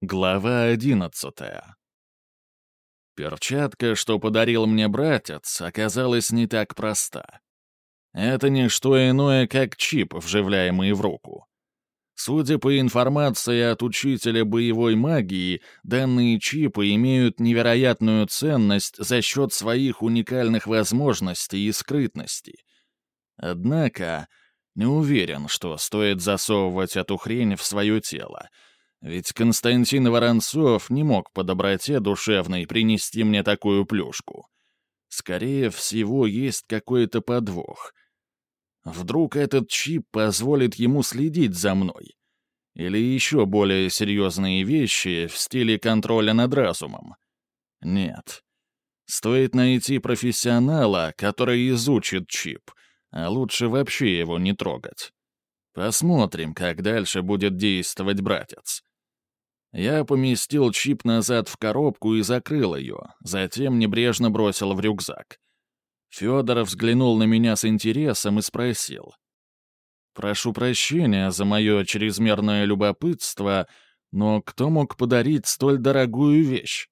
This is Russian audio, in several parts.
Глава одиннадцатая. Перчатка, что подарил мне братец, оказалась не так проста. Это не что иное, как чип, вживляемый в руку. Судя по информации от учителя боевой магии, данные чипы имеют невероятную ценность за счет своих уникальных возможностей и скрытности. Однако, не уверен, что стоит засовывать эту хрень в свое тело — ведь Константин Воронцов не мог по доброте душевной принести мне такую плюшку. Скорее всего, есть какой-то подвох. Вдруг этот чип позволит ему следить за мной? Или еще более серьезные вещи в стиле контроля над разумом? Нет. Стоит найти профессионала, который изучит чип, а лучше вообще его не трогать. Посмотрим, как дальше будет действовать братец. Я поместил чип назад в коробку и закрыл ее, затем небрежно бросил в рюкзак. Федоров взглянул на меня с интересом и спросил. «Прошу прощения за мое чрезмерное любопытство, но кто мог подарить столь дорогую вещь?»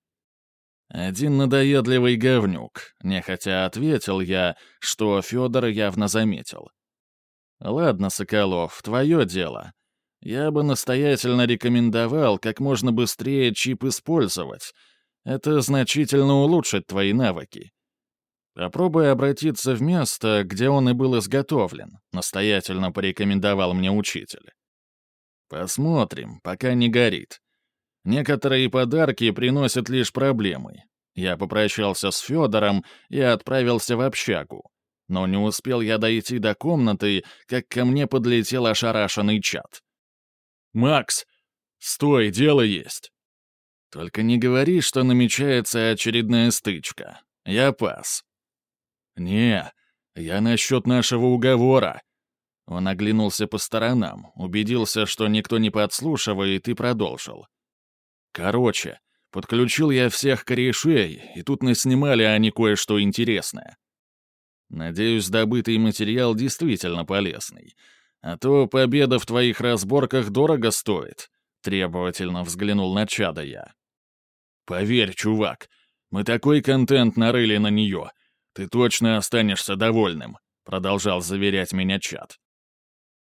«Один надоедливый говнюк», — нехотя ответил я, что Федор явно заметил. «Ладно, Соколов, твое дело. Я бы настоятельно рекомендовал как можно быстрее чип использовать. Это значительно улучшит твои навыки. Попробуй обратиться в место, где он и был изготовлен, настоятельно порекомендовал мне учитель. Посмотрим, пока не горит. Некоторые подарки приносят лишь проблемы. Я попрощался с Федором и отправился в общагу. Но не успел я дойти до комнаты, как ко мне подлетел ошарашенный чат. «Макс! Стой, дело есть!» «Только не говори, что намечается очередная стычка. Я пас». «Не, я насчет нашего уговора». Он оглянулся по сторонам, убедился, что никто не подслушивает, и продолжил. «Короче, подключил я всех корешей, и тут наснимали они кое-что интересное. Надеюсь, добытый материал действительно полезный. А то победа в твоих разборках дорого стоит», — требовательно взглянул на чада я. «Поверь, чувак, мы такой контент нарыли на нее. Ты точно останешься довольным», — продолжал заверять меня чат.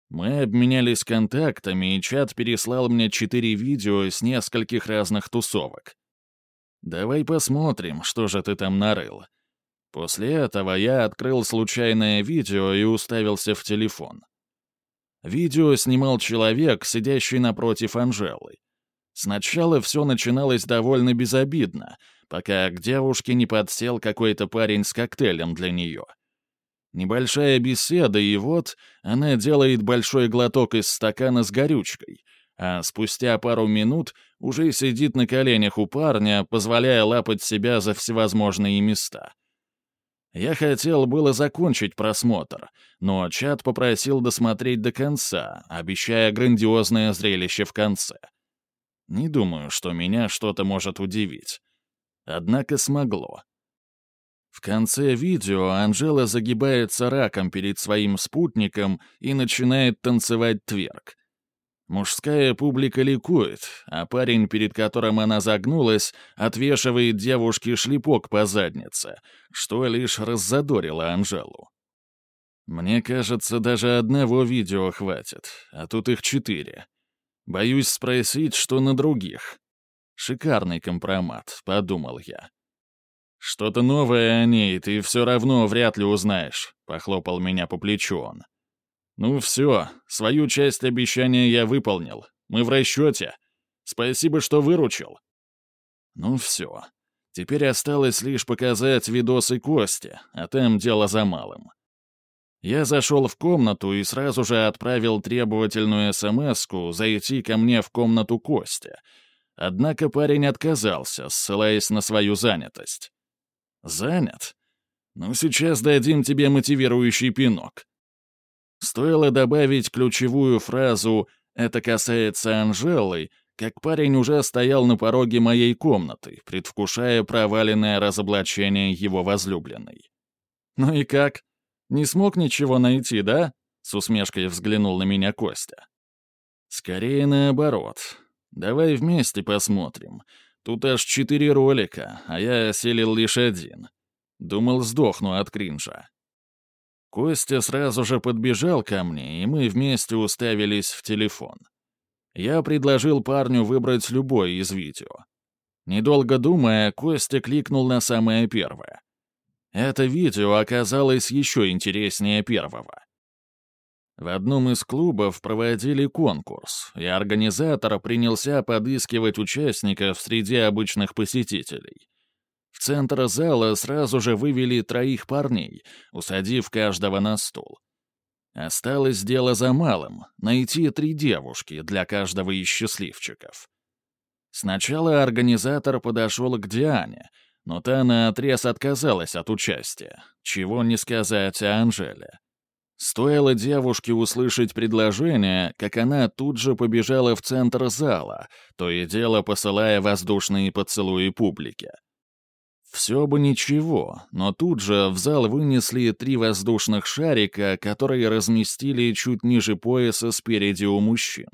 Мы обменялись контактами, и чат переслал мне четыре видео с нескольких разных тусовок. «Давай посмотрим, что же ты там нарыл». После этого я открыл случайное видео и уставился в телефон. Видео снимал человек, сидящий напротив Анжелы. Сначала все начиналось довольно безобидно, пока к девушке не подсел какой-то парень с коктейлем для нее. Небольшая беседа, и вот она делает большой глоток из стакана с горючкой, а спустя пару минут уже сидит на коленях у парня, позволяя лапать себя за всевозможные места. Я хотел было закончить просмотр, но чат попросил досмотреть до конца, обещая грандиозное зрелище в конце. Не думаю, что меня что-то может удивить. Однако смогло. В конце видео Анжела загибается раком перед своим спутником и начинает танцевать тверк. Мужская публика ликует, а парень, перед которым она загнулась, отвешивает девушке шлепок по заднице, что лишь раззадорило Анжелу. Мне кажется, даже одного видео хватит, а тут их четыре. Боюсь спросить, что на других. Шикарный компромат, подумал я. Что-то новое о ней ты все равно вряд ли узнаешь, похлопал меня по плечу он. «Ну все, свою часть обещания я выполнил. Мы в расчете. Спасибо, что выручил». «Ну все. Теперь осталось лишь показать видосы Кости, а там дело за малым». Я зашел в комнату и сразу же отправил требовательную смс зайти ко мне в комнату Кости. Однако парень отказался, ссылаясь на свою занятость. «Занят? Ну, сейчас дадим тебе мотивирующий пинок. Стоило добавить ключевую фразу «это касается Анжелы», как парень уже стоял на пороге моей комнаты, предвкушая проваленное разоблачение его возлюбленной. «Ну и как? Не смог ничего найти, да?» — с усмешкой взглянул на меня Костя. «Скорее наоборот. Давай вместе посмотрим. Тут аж четыре ролика, а я осилил лишь один. Думал, сдохну от кринжа. Костя сразу же подбежал ко мне, и мы вместе уставились в телефон. Я предложил парню выбрать любое из видео. Недолго думая, Костя кликнул на самое первое. Это видео оказалось еще интереснее первого. В одном из клубов проводили конкурс, и организатор принялся подыскивать участников среди обычных посетителей. В центр зала сразу же вывели троих парней, усадив каждого на стул. Осталось дело за малым — найти три девушки для каждого из счастливчиков. Сначала организатор подошел к Диане, но та наотрез отказалась от участия, чего не сказать о Анжеле. Стоило девушке услышать предложение, как она тут же побежала в центр зала, то и дело посылая воздушные поцелуи публике. Все бы ничего, но тут же в зал вынесли три воздушных шарика, которые разместили чуть ниже пояса спереди у мужчин.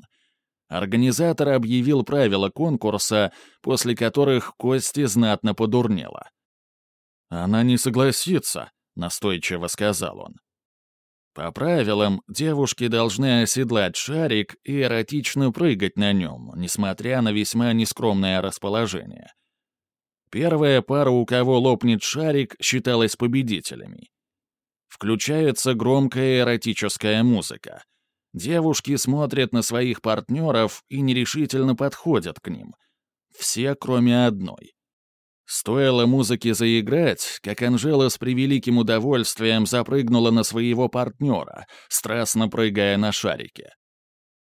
Организатор объявил правила конкурса, после которых Кости знатно подурнела. «Она не согласится», — настойчиво сказал он. По правилам, девушки должны оседлать шарик и эротично прыгать на нем, несмотря на весьма нескромное расположение. Первая пара, у кого лопнет шарик, считалась победителями. Включается громкая эротическая музыка. Девушки смотрят на своих партнеров и нерешительно подходят к ним. Все, кроме одной. Стоило музыке заиграть, как Анжела с превеликим удовольствием запрыгнула на своего партнера, страстно прыгая на шарике.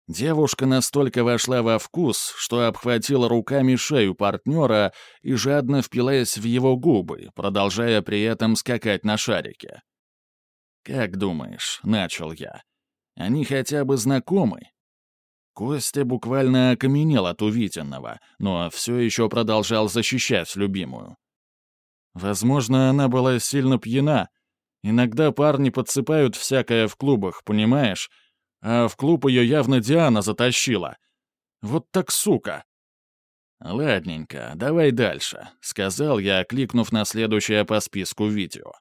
Девушка настолько вошла во вкус, что обхватила руками шею партнера и жадно впилась в его губы, продолжая при этом скакать на шарике. «Как думаешь?» — начал я. «Они хотя бы знакомы?» Костя буквально окаменел от увиденного, но все еще продолжал защищать любимую. Возможно, она была сильно пьяна. Иногда парни подсыпают всякое в клубах, понимаешь? А в клуб ее явно Диана затащила. Вот так сука. «Ладненько, давай дальше», — сказал я, кликнув на следующее по списку видео.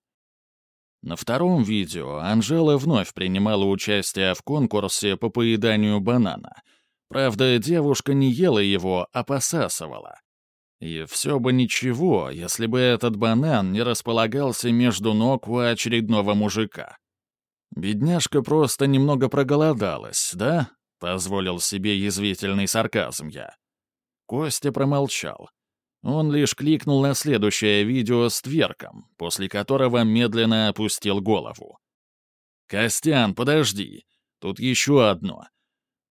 На втором видео Анжела вновь принимала участие в конкурсе по поеданию банана. Правда, девушка не ела его, а посасывала. И все бы ничего, если бы этот банан не располагался между ног у очередного мужика. «Бедняжка просто немного проголодалась, да?» — позволил себе язвительный сарказм я. Костя промолчал. Он лишь кликнул на следующее видео с тверком, после которого медленно опустил голову. «Костян, подожди. Тут еще одно.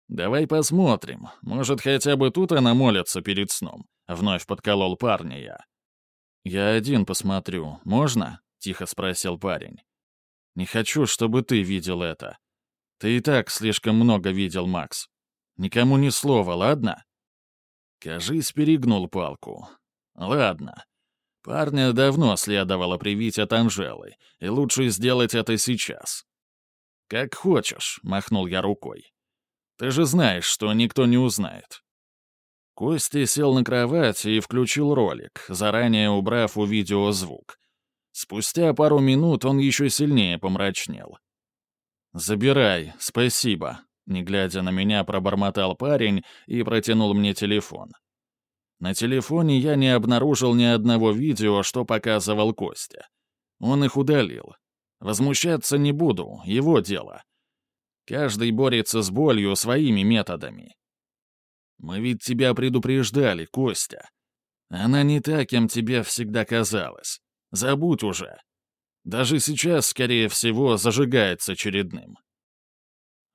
Давай посмотрим. Может, хотя бы тут она молится перед сном?» — вновь подколол парня я. «Я один посмотрю. Можно?» — тихо спросил парень. Не хочу, чтобы ты видел это. Ты и так слишком много видел, Макс. Никому ни слова, ладно?» Кажись, перегнул палку. «Ладно. Парня давно следовало привить от Анжелы, и лучше сделать это сейчас». «Как хочешь», — махнул я рукой. «Ты же знаешь, что никто не узнает». Костя сел на кровать и включил ролик, заранее убрав у видео звук. Спустя пару минут он еще сильнее помрачнел. «Забирай, спасибо», — не глядя на меня, пробормотал парень и протянул мне телефон. На телефоне я не обнаружил ни одного видео, что показывал Костя. Он их удалил. Возмущаться не буду, его дело. Каждый борется с болью своими методами. Мы ведь тебя предупреждали, Костя. Она не та, кем тебе всегда казалась. Забудь уже. Даже сейчас, скорее всего, зажигается очередным.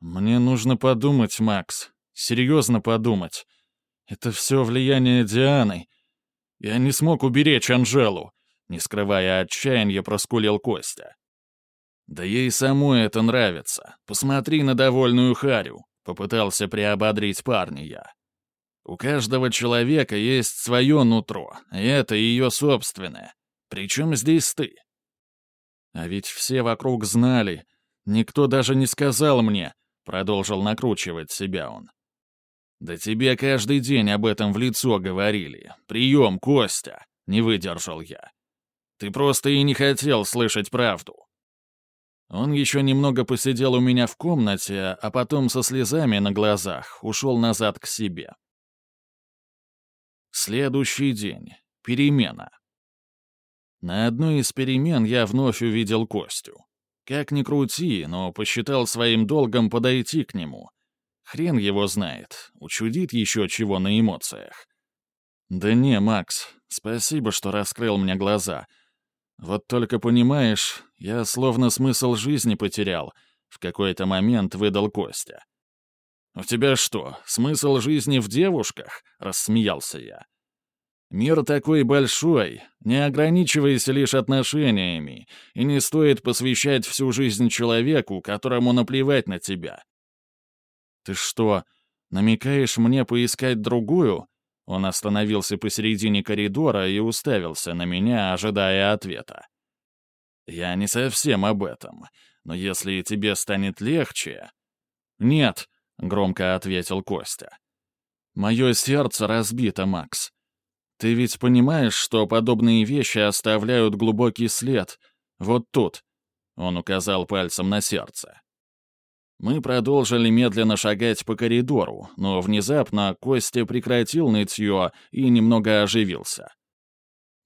Мне нужно подумать, Макс. Серьезно подумать. Это все влияние Дианы. Я не смог уберечь Анжелу. Не скрывая отчаяния, проскулил Костя. «Да ей самой это нравится. Посмотри на довольную Харю», — попытался приободрить парня я. «У каждого человека есть свое нутро, и это ее собственное. Причем здесь ты?» «А ведь все вокруг знали. Никто даже не сказал мне», — продолжил накручивать себя он. «Да тебе каждый день об этом в лицо говорили. Прием, Костя!» — не выдержал я. «Ты просто и не хотел слышать правду». Он еще немного посидел у меня в комнате, а потом со слезами на глазах ушел назад к себе. Следующий день. Перемена. На одной из перемен я вновь увидел Костю. Как ни крути, но посчитал своим долгом подойти к нему — Хрен его знает, учудит еще чего на эмоциях. Да не, Макс, спасибо, что раскрыл мне глаза. Вот только понимаешь, я словно смысл жизни потерял, в какой-то момент выдал Костя. «У тебя что, смысл жизни в девушках?» — рассмеялся я. «Мир такой большой, не ограничивайся лишь отношениями, и не стоит посвящать всю жизнь человеку, которому наплевать на тебя. «Ты что, намекаешь мне поискать другую?» Он остановился посередине коридора и уставился на меня, ожидая ответа. «Я не совсем об этом, но если тебе станет легче...» «Нет», — громко ответил Костя. «Мое сердце разбито, Макс. Ты ведь понимаешь, что подобные вещи оставляют глубокий след. Вот тут». Он указал пальцем на сердце. Мы продолжили медленно шагать по коридору, но внезапно Костя прекратил нытье и немного оживился.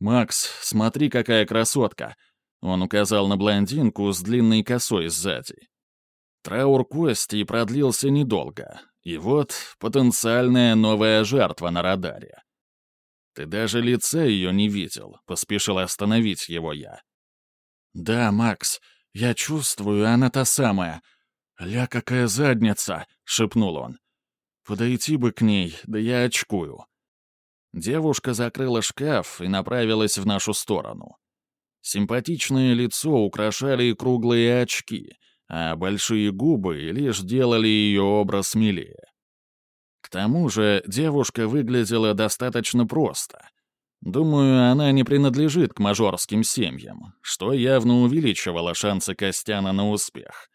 «Макс, смотри, какая красотка!» Он указал на блондинку с длинной косой сзади. Траур Кости продлился недолго, и вот потенциальная новая жертва на радаре. «Ты даже лица ее не видел», — поспешил остановить его я. «Да, Макс, я чувствую, она та самая», «Ля, какая задница!» — шепнул он. «Подойти бы к ней, да я очкую». Девушка закрыла шкаф и направилась в нашу сторону. Симпатичное лицо украшали круглые очки, а большие губы лишь делали ее образ смелее. К тому же девушка выглядела достаточно просто. Думаю, она не принадлежит к мажорским семьям, что явно увеличивало шансы Костяна на успех.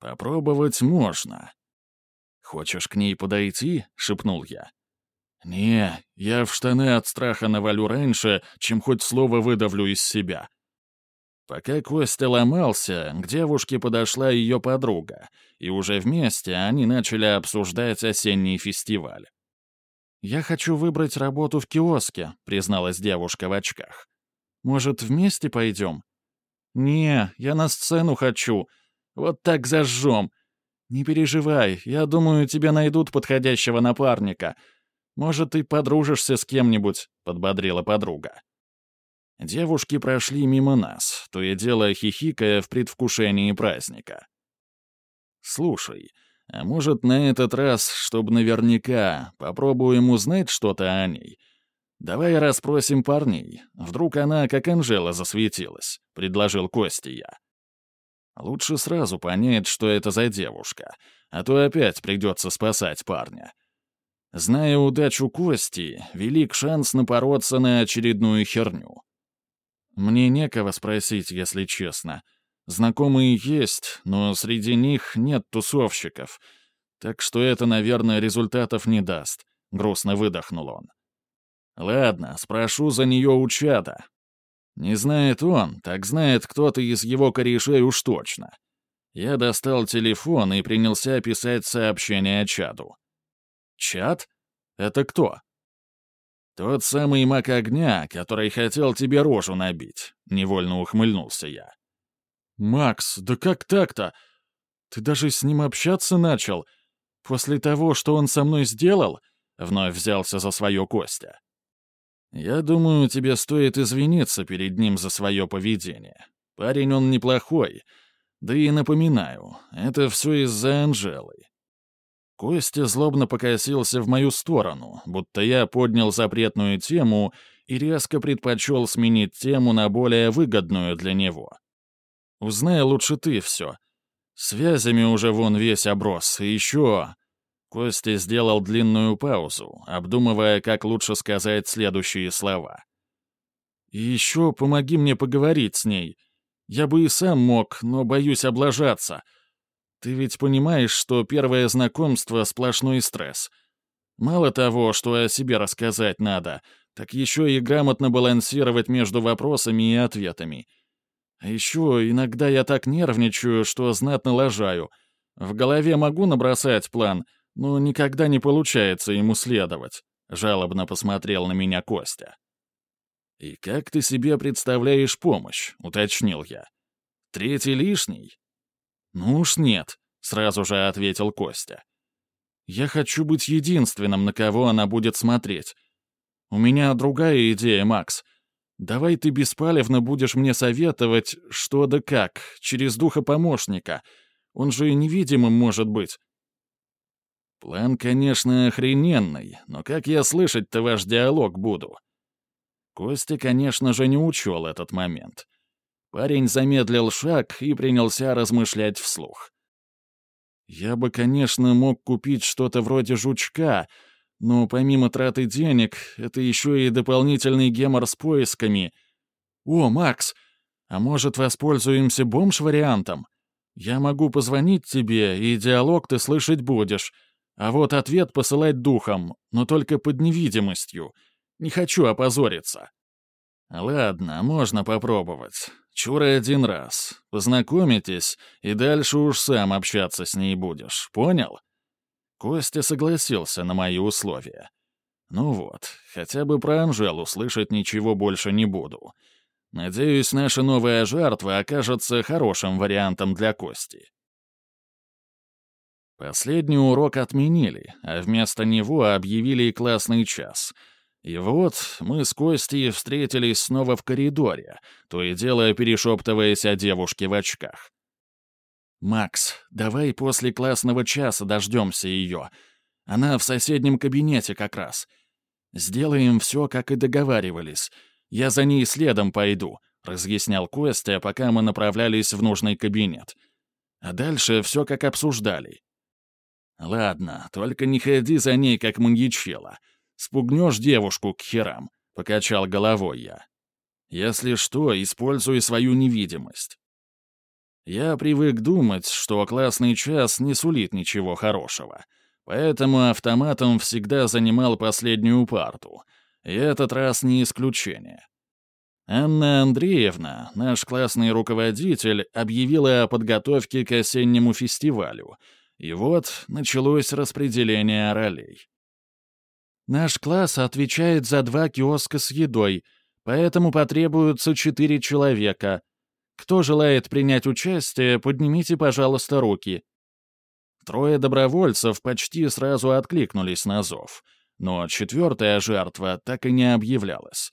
«Попробовать можно». «Хочешь к ней подойти?» — шепнул я. «Не, я в штаны от страха навалю раньше, чем хоть слово выдавлю из себя». Пока Костя ломался, к девушке подошла ее подруга, и уже вместе они начали обсуждать осенний фестиваль. «Я хочу выбрать работу в киоске», — призналась девушка в очках. «Может, вместе пойдем?» «Не, я на сцену хочу», вот так зажжем. Не переживай, я думаю, тебе найдут подходящего напарника. Может, ты подружишься с кем-нибудь», — подбодрила подруга. Девушки прошли мимо нас, то и дело хихикая в предвкушении праздника. «Слушай, а может, на этот раз, чтобы наверняка, попробуем узнать что-то о ней? Давай расспросим парней. Вдруг она, как Анжела, засветилась», — предложил Костя я. Лучше сразу понять, что это за девушка, а то опять придется спасать парня. Зная удачу Кости, велик шанс напороться на очередную херню. Мне некого спросить, если честно. Знакомые есть, но среди них нет тусовщиков, так что это, наверное, результатов не даст, — грустно выдохнул он. Ладно, спрошу за нее у чата, не знает он, так знает кто-то из его корешей уж точно. Я достал телефон и принялся писать сообщение чату. «Чат? Это кто?» «Тот самый маг огня, который хотел тебе рожу набить», — невольно ухмыльнулся я. «Макс, да как так-то? Ты даже с ним общаться начал? После того, что он со мной сделал?» — вновь взялся за свое Костя. «Я думаю, тебе стоит извиниться перед ним за свое поведение. Парень он неплохой. Да и напоминаю, это все из-за Анжелы». Костя злобно покосился в мою сторону, будто я поднял запретную тему и резко предпочел сменить тему на более выгодную для него. «Узнай лучше ты все. Связями уже вон весь оброс, и еще...» Костя сделал длинную паузу, обдумывая, как лучше сказать следующие слова. «И еще помоги мне поговорить с ней. Я бы и сам мог, но боюсь облажаться. Ты ведь понимаешь, что первое знакомство — сплошной стресс. Мало того, что о себе рассказать надо, так еще и грамотно балансировать между вопросами и ответами. А еще иногда я так нервничаю, что знатно лажаю. В голове могу набросать план, но никогда не получается ему следовать. Жалобно посмотрел на меня Костя. «И как ты себе представляешь помощь?» — уточнил я. «Третий лишний?» «Ну уж нет», — сразу же ответил Костя. «Я хочу быть единственным, на кого она будет смотреть. У меня другая идея, Макс. Давай ты беспалевно будешь мне советовать, что да как, через духа помощника. Он же невидимым может быть». «План, конечно, охрененный, но как я слышать-то ваш диалог буду?» Костя, конечно же, не учел этот момент. Парень замедлил шаг и принялся размышлять вслух. «Я бы, конечно, мог купить что-то вроде жучка, но помимо траты денег, это еще и дополнительный гемор с поисками. О, Макс, а может, воспользуемся бомж-вариантом? Я могу позвонить тебе, и диалог ты слышать будешь, а вот ответ посылать духом, но только под невидимостью». Не хочу опозориться. Ладно, можно попробовать. Чура один раз. Познакомитесь, и дальше уж сам общаться с ней будешь. Понял? Костя согласился на мои условия. Ну вот, хотя бы про Анжелу слышать ничего больше не буду. Надеюсь, наша новая жертва окажется хорошим вариантом для Кости. Последний урок отменили, а вместо него объявили классный час — и вот мы с Костей встретились снова в коридоре, то и дело перешептываясь о девушке в очках. «Макс, давай после классного часа дождемся ее. Она в соседнем кабинете как раз. Сделаем все, как и договаривались. Я за ней следом пойду», — разъяснял Костя, пока мы направлялись в нужный кабинет. А дальше все как обсуждали. «Ладно, только не ходи за ней, как маньячела. Спугнешь девушку к херам», — покачал головой я. «Если что, используй свою невидимость». Я привык думать, что классный час не сулит ничего хорошего, поэтому автоматом всегда занимал последнюю парту, и этот раз не исключение. Анна Андреевна, наш классный руководитель, объявила о подготовке к осеннему фестивалю, и вот началось распределение ролей. Наш класс отвечает за два киоска с едой, поэтому потребуются четыре человека. Кто желает принять участие, поднимите, пожалуйста, руки». Трое добровольцев почти сразу откликнулись на зов, но четвертая жертва так и не объявлялась.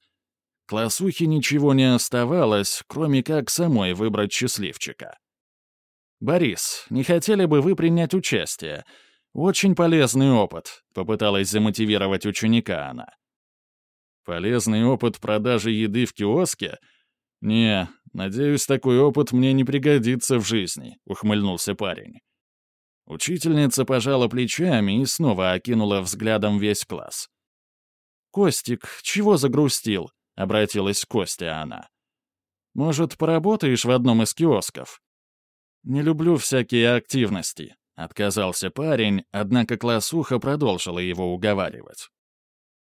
Классухе ничего не оставалось, кроме как самой выбрать счастливчика. «Борис, не хотели бы вы принять участие?» «Очень полезный опыт», — попыталась замотивировать ученика она. «Полезный опыт продажи еды в киоске? Не, надеюсь, такой опыт мне не пригодится в жизни», — ухмыльнулся парень. Учительница пожала плечами и снова окинула взглядом весь класс. «Костик, чего загрустил?» — обратилась к Косте она. «Может, поработаешь в одном из киосков?» «Не люблю всякие активности», Отказался парень, однако классуха продолжила его уговаривать.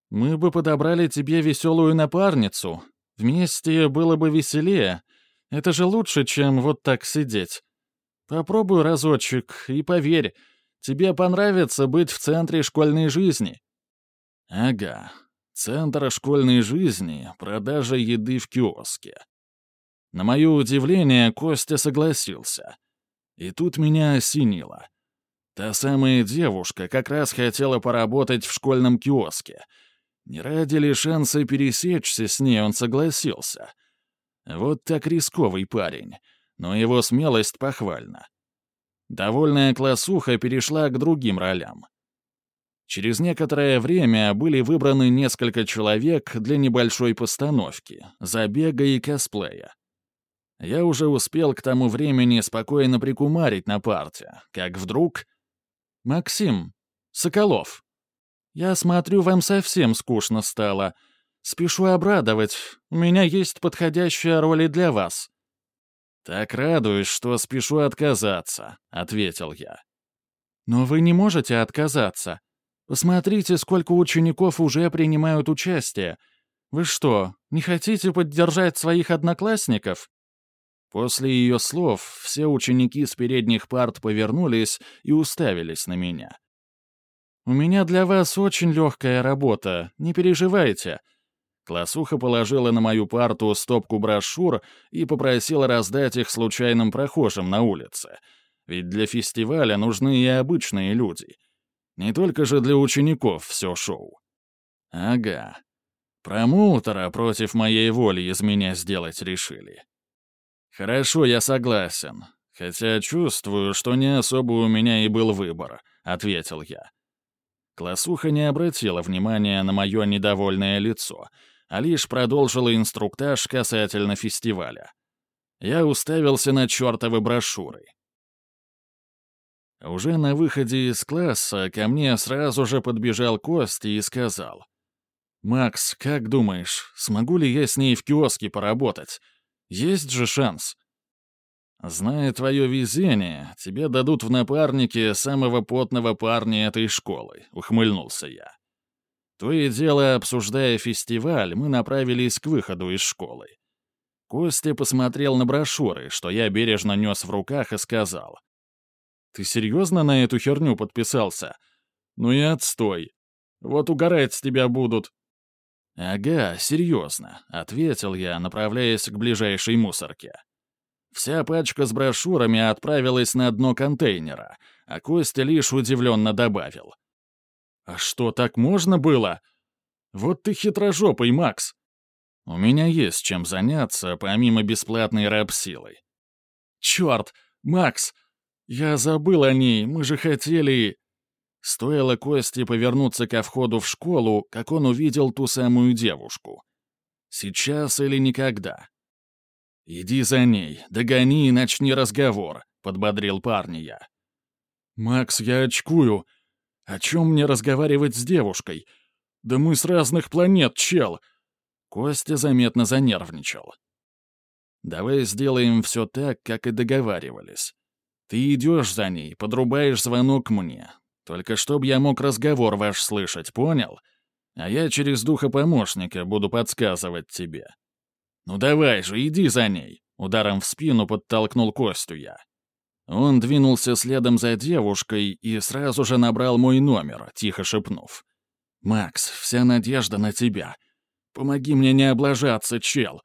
«Мы бы подобрали тебе веселую напарницу. Вместе было бы веселее. Это же лучше, чем вот так сидеть. Попробуй разочек и поверь, тебе понравится быть в центре школьной жизни». «Ага, центр школьной жизни, продажа еды в киоске». На мое удивление, Костя согласился. И тут меня осенило — Та самая девушка как раз хотела поработать в школьном киоске. Не ради ли шанса пересечься с ней он согласился. Вот так рисковый парень, но его смелость похвальна. Довольная классуха перешла к другим ролям. Через некоторое время были выбраны несколько человек для небольшой постановки, забега и косплея. Я уже успел к тому времени спокойно прикумарить на парте, как вдруг «Максим! Соколов! Я смотрю, вам совсем скучно стало. Спешу обрадовать. У меня есть подходящая роль и для вас». «Так радуюсь, что спешу отказаться», — ответил я. «Но вы не можете отказаться. Посмотрите, сколько учеников уже принимают участие. Вы что, не хотите поддержать своих одноклассников?» После ее слов все ученики с передних парт повернулись и уставились на меня. «У меня для вас очень легкая работа, не переживайте». Классуха положила на мою парту стопку брошюр и попросила раздать их случайным прохожим на улице. Ведь для фестиваля нужны и обычные люди. Не только же для учеников все шоу. Ага. Промоутера против моей воли из меня сделать решили. Хорошо, я согласен. Хотя чувствую, что не особо у меня и был выбор, — ответил я. Классуха не обратила внимания на мое недовольное лицо, а лишь продолжила инструктаж касательно фестиваля. Я уставился на чертовы брошюры. Уже на выходе из класса ко мне сразу же подбежал Кости и сказал. «Макс, как думаешь, смогу ли я с ней в киоске поработать? Есть же шанс?» Зная твое везение, тебе дадут в напарнике самого потного парня этой школы», — ухмыльнулся я. То и дело, обсуждая фестиваль, мы направились к выходу из школы. Костя посмотрел на брошюры, что я бережно нес в руках, и сказал. «Ты серьезно на эту херню подписался? Ну и отстой. Вот угорать с тебя будут». «Ага, серьезно», — ответил я, направляясь к ближайшей мусорке. Вся пачка с брошюрами отправилась на дно контейнера, а Костя лишь удивленно добавил. «А что, так можно было? Вот ты хитрожопый, Макс!» «У меня есть чем заняться, помимо бесплатной рабсилы». «Черт! Макс! Я забыл о ней, мы же хотели...» Стоило Косте повернуться ко входу в школу, как он увидел ту самую девушку. «Сейчас или никогда?» «Иди за ней, догони и начни разговор», — подбодрил парня я. «Макс, я очкую. О чем мне разговаривать с девушкой? Да мы с разных планет, чел!» Костя заметно занервничал. «Давай сделаем все так, как и договаривались. Ты идешь за ней, подрубаешь звонок мне. Только чтоб я мог разговор ваш слышать, понял? А я через духа помощника буду подсказывать тебе. «Ну давай же, иди за ней!» Ударом в спину подтолкнул Костю я. Он двинулся следом за девушкой и сразу же набрал мой номер, тихо шепнув. «Макс, вся надежда на тебя. Помоги мне не облажаться, чел!»